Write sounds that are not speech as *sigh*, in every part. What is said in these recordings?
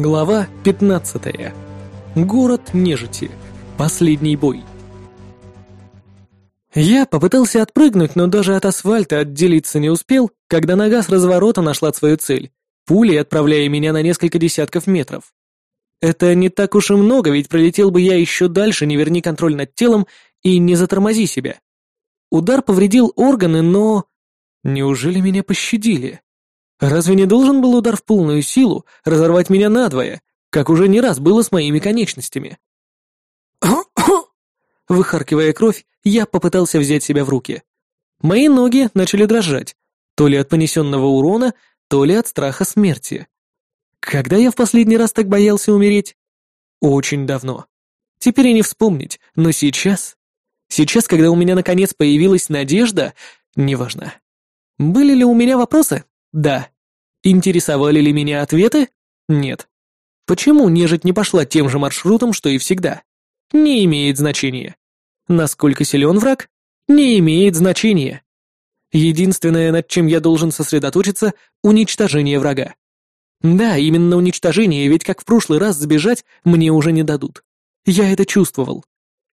Глава 15. Город нежити. Последний бой. Я попытался отпрыгнуть, но даже от асфальта отделиться не успел, когда нога с разворота нашла свою цель, пулей отправляя меня на несколько десятков метров. Это не так уж и много, ведь пролетел бы я еще дальше, не верни контроль над телом и не затормози себя. Удар повредил органы, но... Неужели меня пощадили? Разве не должен был удар в полную силу разорвать меня надвое, как уже не раз было с моими конечностями? *coughs* Выхаркивая кровь, я попытался взять себя в руки. Мои ноги начали дрожать, то ли от понесенного урона, то ли от страха смерти. Когда я в последний раз так боялся умереть? Очень давно. Теперь и не вспомнить, но сейчас... Сейчас, когда у меня наконец появилась надежда, неважно. Были ли у меня вопросы? Да. Интересовали ли меня ответы? Нет. Почему нежить не пошла тем же маршрутом, что и всегда? Не имеет значения. Насколько силен враг? Не имеет значения. Единственное, над чем я должен сосредоточиться — уничтожение врага. Да, именно уничтожение, ведь как в прошлый раз сбежать мне уже не дадут. Я это чувствовал.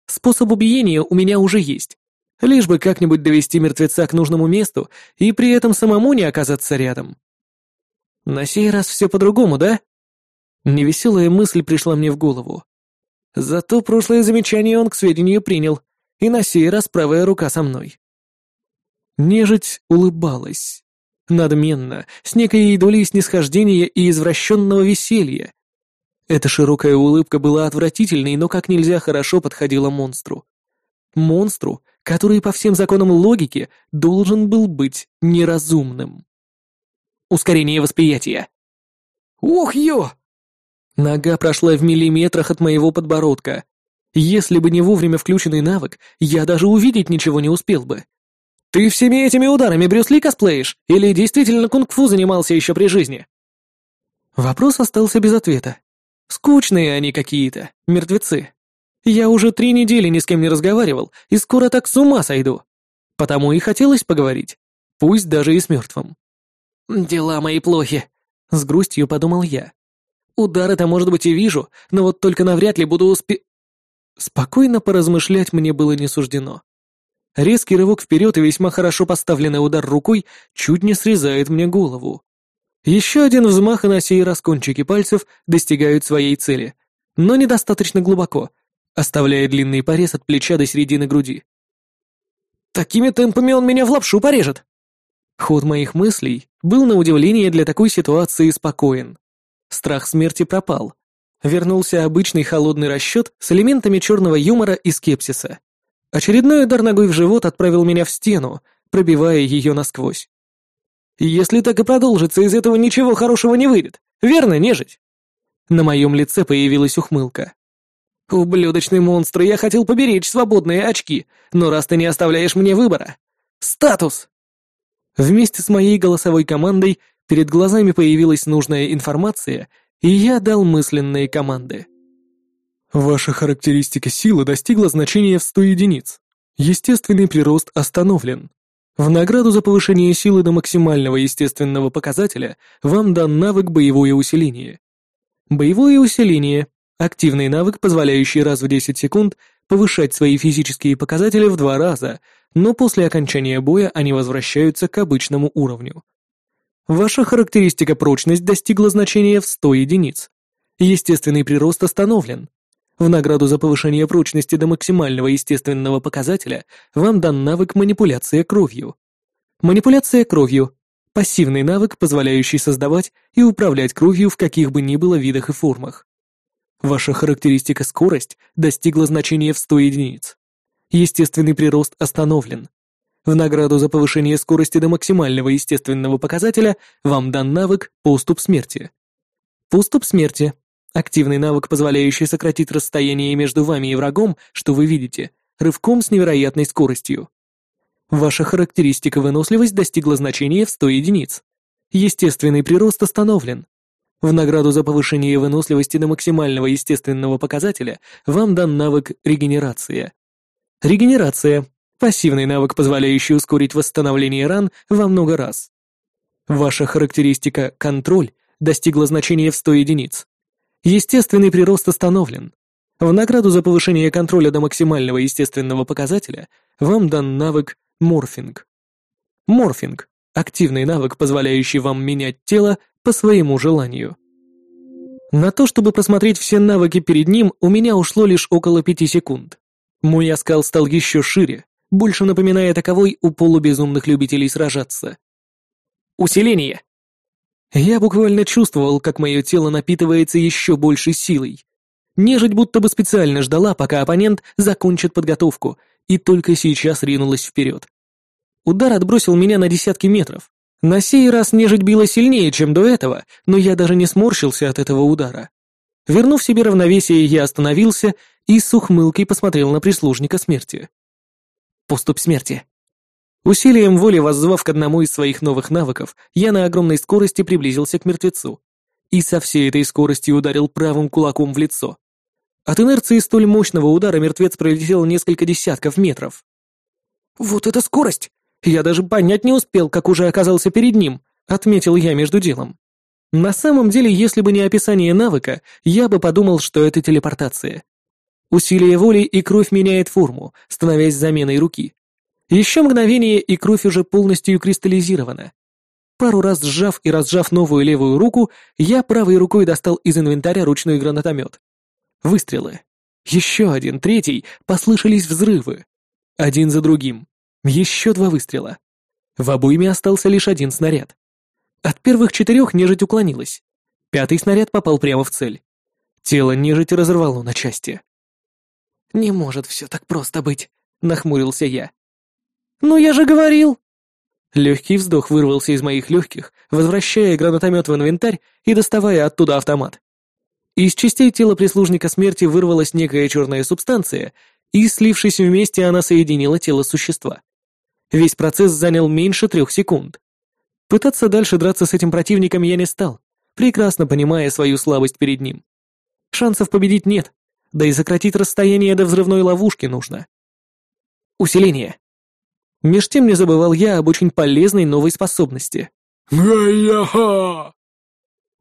Способ убиения у меня уже есть. Лишь бы как-нибудь довести мертвеца к нужному месту и при этом самому не оказаться рядом. На сей раз все по-другому, да? Невеселая мысль пришла мне в голову. Зато прошлое замечание он к сведению принял, и на сей раз правая рука со мной. Нежить улыбалась. Надменно, с некой долей снисхождения и извращенного веселья. Эта широкая улыбка была отвратительной, но как нельзя хорошо подходила монстру. Монстру, который по всем законам логики должен был быть неразумным. Ускорение восприятия. Ух, ё! Нога прошла в миллиметрах от моего подбородка. Если бы не вовремя включенный навык, я даже увидеть ничего не успел бы. Ты всеми этими ударами Брюс Ли косплеишь? Или действительно кунг-фу занимался еще при жизни? Вопрос остался без ответа. Скучные они какие-то, мертвецы. Я уже три недели ни с кем не разговаривал, и скоро так с ума сойду. Потому и хотелось поговорить, пусть даже и с мертвым. «Дела мои плохи», — с грустью подумал я. «Удары-то, может быть, и вижу, но вот только навряд ли буду успе...» Спокойно поразмышлять мне было не суждено. Резкий рывок вперед и весьма хорошо поставленный удар рукой чуть не срезает мне голову. Еще один взмах, и на сей раз кончики пальцев достигают своей цели, но недостаточно глубоко, оставляя длинный порез от плеча до середины груди. «Такими темпами он меня в лапшу порежет!» Ход моих мыслей был на удивление для такой ситуации спокоен. Страх смерти пропал. Вернулся обычный холодный расчет с элементами черного юмора и скепсиса. Очередной удар ногой в живот отправил меня в стену, пробивая ее насквозь. Если так и продолжится, из этого ничего хорошего не выйдет. Верно, нежить? На моем лице появилась ухмылка. «Ублюдочный монстр, я хотел поберечь свободные очки, но раз ты не оставляешь мне выбора. Статус!» Вместе с моей голосовой командой перед глазами появилась нужная информация, и я дал мысленные команды. Ваша характеристика силы достигла значения в 100 единиц. Естественный прирост остановлен. В награду за повышение силы до максимального естественного показателя вам дан навык «Боевое усиление». Боевое усиление – активный навык, позволяющий раз в 10 секунд повышать свои физические показатели в два раза, но после окончания боя они возвращаются к обычному уровню. Ваша характеристика прочность достигла значения в 100 единиц. Естественный прирост остановлен. В награду за повышение прочности до максимального естественного показателя вам дан навык манипуляция кровью. Манипуляция кровью – пассивный навык, позволяющий создавать и управлять кровью в каких бы ни было видах и формах. Ваша характеристика скорость достигла значения в 100 единиц. Естественный прирост остановлен. В награду за повышение скорости до максимального естественного показателя вам дан навык «Поступ смерти». Поступ смерти – активный навык, позволяющий сократить расстояние между вами и врагом, что вы видите, рывком с невероятной скоростью. Ваша характеристика выносливость достигла значения в 100 единиц. Естественный прирост остановлен. В награду за повышение выносливости до максимального естественного показателя вам дан навык «Регенерация». Регенерация – пассивный навык, позволяющий ускорить восстановление ран во много раз. Ваша характеристика «Контроль» достигла значения в 100 единиц. Естественный прирост остановлен. В награду за повышение контроля до максимального естественного показателя вам дан навык морфинг. Морфинг – активный навык, позволяющий вам менять тело по своему желанию. На то, чтобы просмотреть все навыки перед ним, у меня ушло лишь около пяти секунд. Мой оскал стал еще шире, больше напоминая таковой у полубезумных любителей сражаться. Усиление. Я буквально чувствовал, как мое тело напитывается еще большей силой. Нежить будто бы специально ждала, пока оппонент закончит подготовку, и только сейчас ринулась вперед. Удар отбросил меня на десятки метров. На сей раз нежить била сильнее, чем до этого, но я даже не сморщился от этого удара. Вернув себе равновесие, я остановился и с ухмылкой посмотрел на прислужника смерти. Поступ смерти. Усилием воли, воззвав к одному из своих новых навыков, я на огромной скорости приблизился к мертвецу. И со всей этой скоростью ударил правым кулаком в лицо. От инерции столь мощного удара мертвец пролетел несколько десятков метров. «Вот это скорость! Я даже понять не успел, как уже оказался перед ним», — отметил я между делом. На самом деле, если бы не описание навыка, я бы подумал, что это телепортация. Усилие воли и кровь меняет форму, становясь заменой руки. Еще мгновение, и кровь уже полностью кристаллизирована. Пару раз сжав и разжав новую левую руку, я правой рукой достал из инвентаря ручной гранатомет. Выстрелы. Еще один, третий, послышались взрывы. Один за другим. Еще два выстрела. В обойме остался лишь один снаряд. От первых четырех нежить уклонилась. Пятый снаряд попал прямо в цель. Тело нежити разорвало на части. «Не может все так просто быть», — нахмурился я. «Ну я же говорил!» Легкий вздох вырвался из моих легких, возвращая гранатомет в инвентарь и доставая оттуда автомат. Из частей тела прислужника смерти вырвалась некая черная субстанция, и, слившись вместе, она соединила тело существа. Весь процесс занял меньше трех секунд. Пытаться дальше драться с этим противником я не стал, прекрасно понимая свою слабость перед ним. Шансов победить нет, да и сократить расстояние до взрывной ловушки нужно. Усиление. Меж тем не забывал я об очень полезной новой способности. «Га-я-ха!»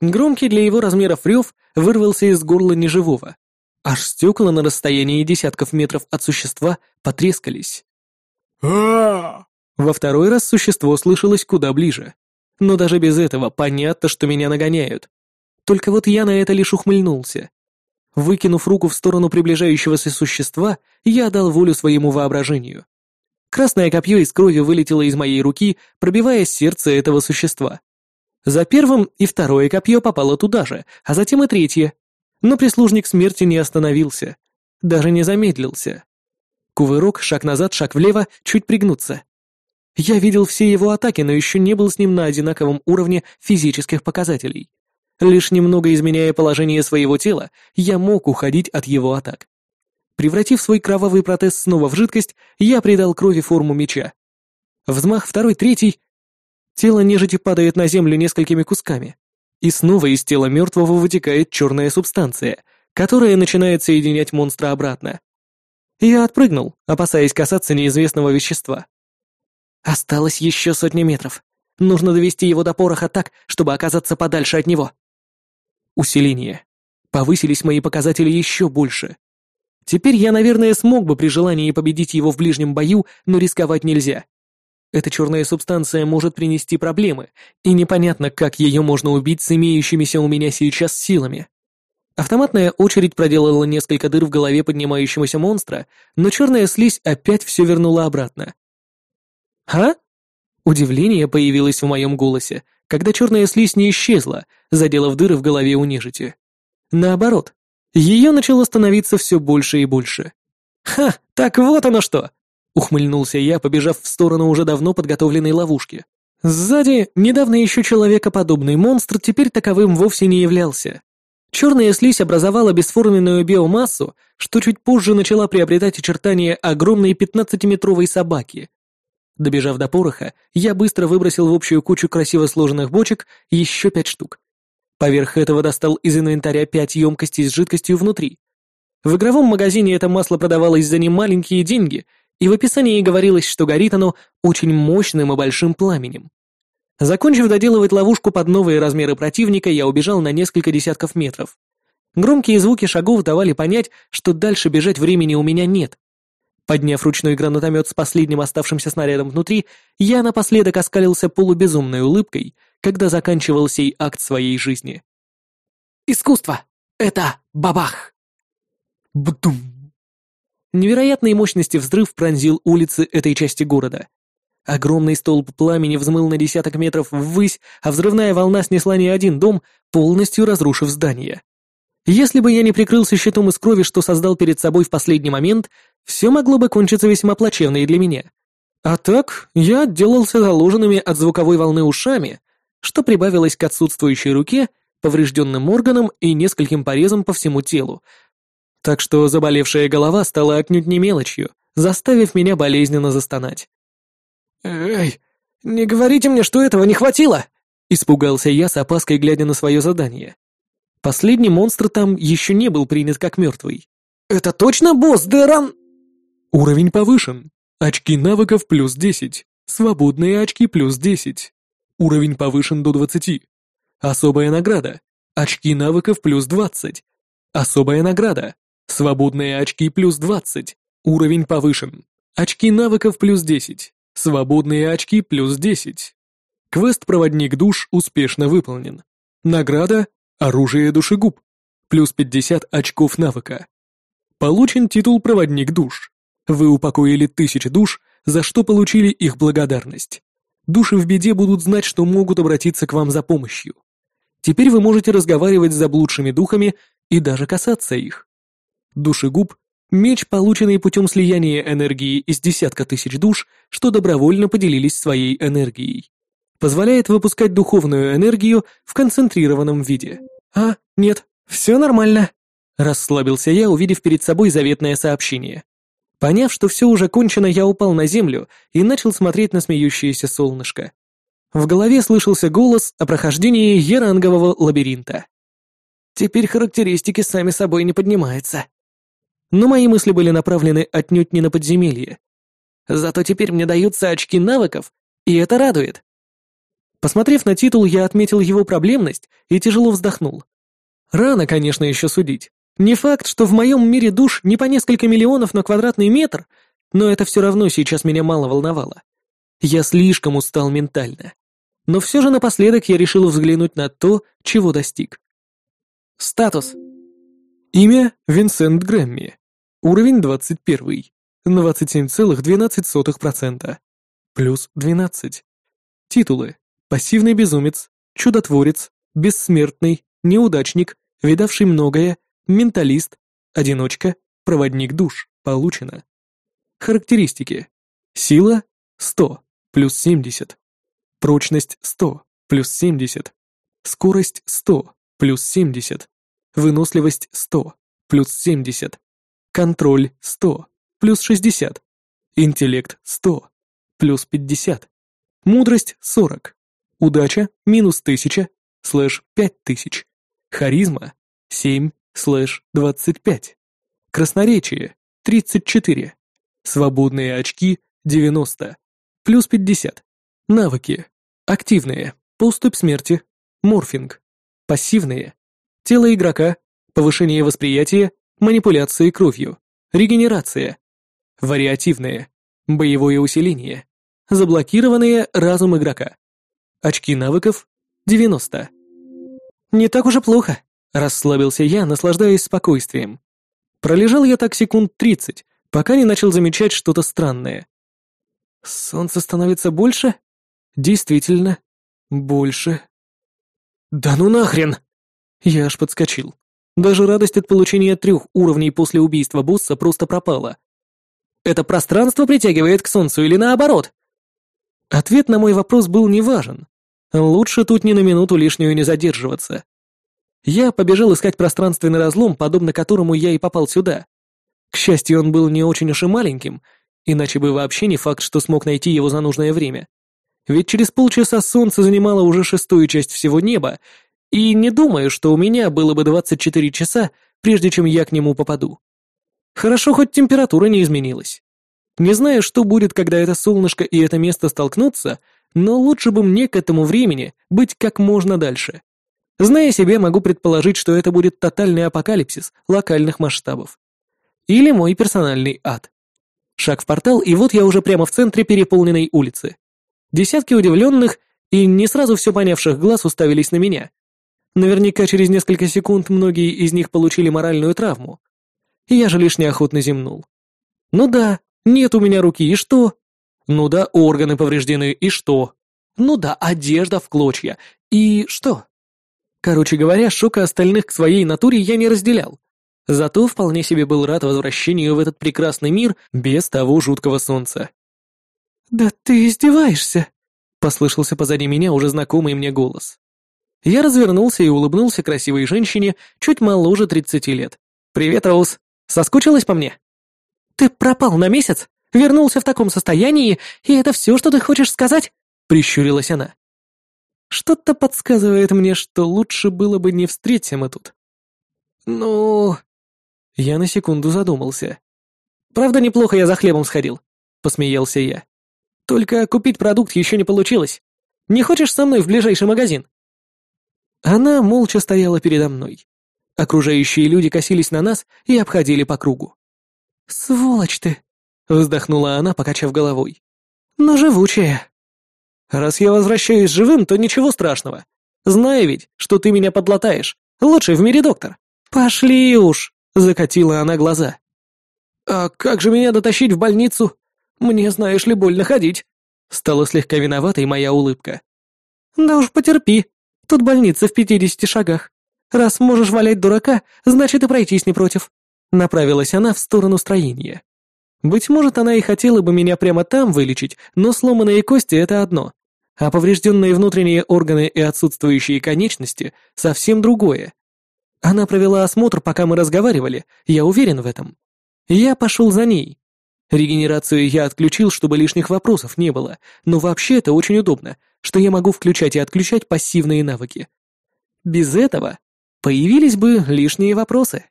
Громкий для его размеров рев вырвался из горла неживого. Аж стекла на расстоянии десятков метров от существа потрескались. Во второй раз существо слышалось куда ближе. Но даже без этого понятно, что меня нагоняют. Только вот я на это лишь ухмыльнулся. Выкинув руку в сторону приближающегося существа, я дал волю своему воображению. Красное копье из крови вылетело из моей руки, пробивая сердце этого существа. За первым и второе копье попало туда же, а затем и третье. Но прислужник смерти не остановился. Даже не замедлился. Кувырок, шаг назад, шаг влево, чуть пригнуться. Я видел все его атаки, но еще не был с ним на одинаковом уровне физических показателей. Лишь немного изменяя положение своего тела, я мог уходить от его атак. Превратив свой кровавый протез снова в жидкость, я придал крови форму меча. Взмах второй, третий. Тело нежити падает на землю несколькими кусками. И снова из тела мертвого вытекает черная субстанция, которая начинает соединять монстра обратно. Я отпрыгнул, опасаясь касаться неизвестного вещества. Осталось еще сотни метров. Нужно довести его до пороха так, чтобы оказаться подальше от него. Усиление. Повысились мои показатели еще больше. Теперь я, наверное, смог бы при желании победить его в ближнем бою, но рисковать нельзя. Эта черная субстанция может принести проблемы, и непонятно, как ее можно убить с имеющимися у меня сейчас силами. Автоматная очередь проделала несколько дыр в голове поднимающегося монстра, но черная слизь опять все вернула обратно. «А?» Удивление появилось в моем голосе, когда черная слизь не исчезла, заделав дыры в голове у нежити. Наоборот, ее начало становиться все больше и больше. «Ха, так вот оно что!» — ухмыльнулся я, побежав в сторону уже давно подготовленной ловушки. Сзади, недавно еще человекоподобный монстр теперь таковым вовсе не являлся. Черная слизь образовала бесформенную биомассу, что чуть позже начала приобретать очертания огромной пятнадцатиметровой собаки. Добежав до пороха, я быстро выбросил в общую кучу красиво сложенных бочек еще пять штук. Поверх этого достал из инвентаря пять емкостей с жидкостью внутри. В игровом магазине это масло продавалось за немаленькие деньги, и в описании говорилось, что горит оно очень мощным и большим пламенем. Закончив доделывать ловушку под новые размеры противника, я убежал на несколько десятков метров. Громкие звуки шагов давали понять, что дальше бежать времени у меня нет. Подняв ручной гранатомет с последним оставшимся снарядом внутри, я напоследок оскалился полубезумной улыбкой, когда заканчивал сей акт своей жизни. «Искусство! Это бабах!» Бдум! Невероятной мощности взрыв пронзил улицы этой части города. Огромный столб пламени взмыл на десяток метров ввысь, а взрывная волна снесла не один дом, полностью разрушив здание. Если бы я не прикрылся щитом из крови, что создал перед собой в последний момент, все могло бы кончиться весьма плачевно и для меня. А так, я отделался заложенными от звуковой волны ушами, что прибавилось к отсутствующей руке, поврежденным органам и нескольким порезам по всему телу. Так что заболевшая голова стала отнюдь не мелочью, заставив меня болезненно застонать. «Эй, не говорите мне, что этого не хватило!» Испугался я с опаской, глядя на свое задание. Последний монстр там еще не был принят как мертвый. «Это точно босс Дэран?» Уровень повышен. Очки навыков плюс 10. Свободные очки плюс 10. Уровень повышен до 20. Особая награда. Очки навыков плюс 20. Особая награда. Свободные очки плюс 20. Уровень повышен. Очки навыков плюс 10. Свободные очки плюс 10. Квест «Проводник душ» успешно выполнен. Награда «Оружие душегуб». Плюс 50 очков навыка. Получен титул «Проводник душ». Вы упокоили тысячи душ, за что получили их благодарность. Души в беде будут знать, что могут обратиться к вам за помощью. Теперь вы можете разговаривать с заблудшими духами и даже касаться их. Душегуб Меч, полученный путем слияния энергии из десятка тысяч душ, что добровольно поделились своей энергией. Позволяет выпускать духовную энергию в концентрированном виде. «А, нет, все нормально», — расслабился я, увидев перед собой заветное сообщение. Поняв, что все уже кончено, я упал на землю и начал смотреть на смеющееся солнышко. В голове слышался голос о прохождении ерангового лабиринта. «Теперь характеристики сами собой не поднимаются», но мои мысли были направлены отнюдь не на подземелье. Зато теперь мне даются очки навыков, и это радует. Посмотрев на титул, я отметил его проблемность и тяжело вздохнул. Рано, конечно, еще судить. Не факт, что в моем мире душ не по несколько миллионов на квадратный метр, но это все равно сейчас меня мало волновало. Я слишком устал ментально. Но все же напоследок я решил взглянуть на то, чего достиг. Статус. Имя Винсент Грэмми. Уровень 21. 27,12%. Плюс 12. Титулы. Пассивный безумец, чудотворец, бессмертный, неудачник, видавший многое, менталист, одиночка, проводник душ. Получено. Характеристики. Сила 100, плюс 70. Прочность 100, плюс 70. Скорость 100, плюс 70. Выносливость 100, плюс 70. Контроль 100, плюс 60. Интеллект 100, плюс 50. Мудрость 40. Удача минус 1000, слэш 5000. Харизма 7, слэш 25. Красноречие 34. Свободные очки 90, плюс 50. Навыки. Активные. Поступь смерти. Морфинг. Пассивные. Тело игрока. Повышение восприятия манипуляции кровью, регенерация, вариативные, боевое усиление, заблокированные разум игрока. Очки навыков 90. Не так уж и плохо, расслабился я, наслаждаясь спокойствием. Пролежал я так секунд 30, пока не начал замечать что-то странное. Солнце становится больше? Действительно, больше. Да ну нахрен! Я аж подскочил. Даже радость от получения трех уровней после убийства босса просто пропала. Это пространство притягивает к солнцу или наоборот? Ответ на мой вопрос был неважен. Лучше тут ни на минуту лишнюю не задерживаться. Я побежал искать пространственный разлом, подобно которому я и попал сюда. К счастью, он был не очень уж и маленьким, иначе бы вообще не факт, что смог найти его за нужное время. Ведь через полчаса солнце занимало уже шестую часть всего неба, и не думаю, что у меня было бы 24 часа, прежде чем я к нему попаду. Хорошо, хоть температура не изменилась. Не знаю, что будет, когда это солнышко и это место столкнутся, но лучше бы мне к этому времени быть как можно дальше. Зная себе, могу предположить, что это будет тотальный апокалипсис локальных масштабов. Или мой персональный ад. Шаг в портал, и вот я уже прямо в центре переполненной улицы. Десятки удивленных и не сразу все понявших глаз уставились на меня. Наверняка через несколько секунд многие из них получили моральную травму. Я же лишь неохотно земнул. Ну да, нет у меня руки, и что? Ну да, органы повреждены, и что? Ну да, одежда в клочья, и что? Короче говоря, шока остальных к своей натуре я не разделял. Зато вполне себе был рад возвращению в этот прекрасный мир без того жуткого солнца. «Да ты издеваешься!» — послышался позади меня уже знакомый мне голос. Я развернулся и улыбнулся красивой женщине чуть моложе тридцати лет. «Привет, Роуз! Соскучилась по мне?» «Ты пропал на месяц, вернулся в таком состоянии, и это все, что ты хочешь сказать?» — прищурилась она. «Что-то подсказывает мне, что лучше было бы не встретиться мы тут». «Ну...» Я на секунду задумался. «Правда, неплохо я за хлебом сходил», — посмеялся я. «Только купить продукт еще не получилось. Не хочешь со мной в ближайший магазин?» Она молча стояла передо мной. Окружающие люди косились на нас и обходили по кругу. «Сволочь ты!» — вздохнула она, покачав головой. «Но живучая!» «Раз я возвращаюсь живым, то ничего страшного. Знаю ведь, что ты меня подлатаешь. Лучший в мире доктор. Пошли уж!» — закатила она глаза. «А как же меня дотащить в больницу? Мне, знаешь ли, больно ходить!» Стала слегка виноватой моя улыбка. «Да уж потерпи, Тут больница в пятидесяти шагах. Раз можешь валять дурака, значит и пройтись не против». Направилась она в сторону строения. Быть может, она и хотела бы меня прямо там вылечить, но сломанные кости — это одно, а поврежденные внутренние органы и отсутствующие конечности — совсем другое. Она провела осмотр, пока мы разговаривали, я уверен в этом. Я пошел за ней. Регенерацию я отключил, чтобы лишних вопросов не было, но вообще это очень удобно, что я могу включать и отключать пассивные навыки. Без этого появились бы лишние вопросы.